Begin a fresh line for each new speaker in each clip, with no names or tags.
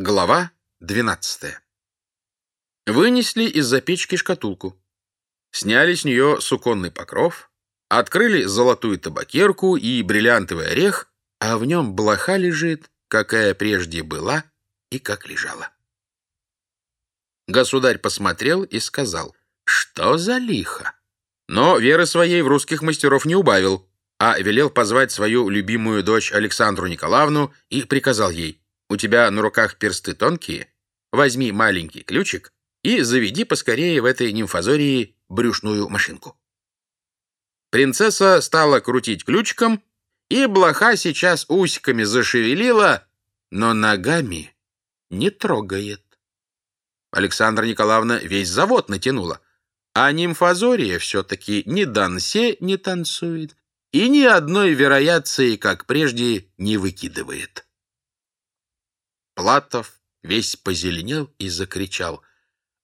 Глава 12. Вынесли из-за печки шкатулку. Сняли с нее суконный покров, открыли золотую табакерку и бриллиантовый орех, а в нем блоха лежит, какая прежде была и как лежала. Государь посмотрел и сказал, что за лихо. Но веры своей в русских мастеров не убавил, а велел позвать свою любимую дочь Александру Николаевну и приказал ей, у тебя на руках персты тонкие, возьми маленький ключик и заведи поскорее в этой нимфазории брюшную машинку. Принцесса стала крутить ключиком, и блоха сейчас усиками зашевелила, но ногами не трогает. Александра Николаевна весь завод натянула, а нимфазория все-таки ни дансе не танцует и ни одной вероятции, как прежде, не выкидывает. Платов весь позеленел и закричал.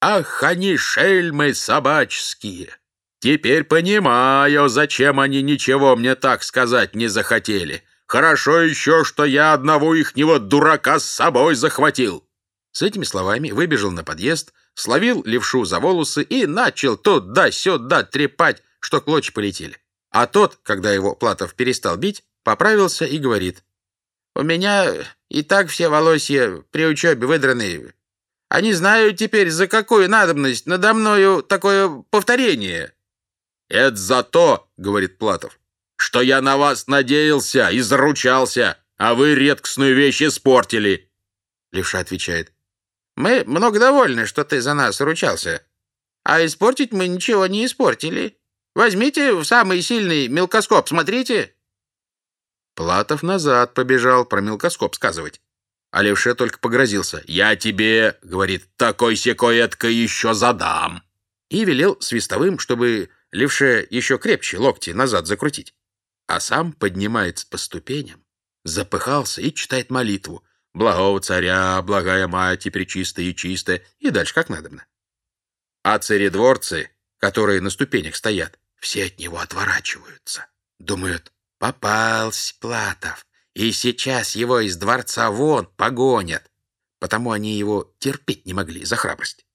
«Ах, они шельмы собаческие! Теперь понимаю, зачем они ничего мне так сказать не захотели. Хорошо еще, что я одного ихнего дурака с собой захватил!» С этими словами выбежал на подъезд, словил левшу за волосы и начал туда-сюда трепать, что клочья полетели. А тот, когда его Платов перестал бить, поправился и говорит. У меня и так все волосья при учебе выдранные. Они знают теперь, за какую надобность надо мною такое повторение. «Это за то, — говорит Платов, — что я на вас надеялся и заручался, а вы редкостную вещь испортили». Левша отвечает. «Мы много довольны, что ты за нас ручался, а испортить мы ничего не испортили. Возьмите в самый сильный мелкоскоп, смотрите». Платов назад побежал про мелкоскоп сказывать. А левше только погрозился. «Я тебе, — говорит, — такой-секой этко еще задам!» И велел свистовым, чтобы левше еще крепче локти назад закрутить. А сам поднимается по ступеням, запыхался и читает молитву. «Благого царя, благая мать и пречистая и чистая» и дальше как надобно. А царедворцы, которые на ступенях стоят, все от него отворачиваются. Думают, Попался Платов, и сейчас его из дворца вон погонят, потому они его терпеть не могли за храбрость.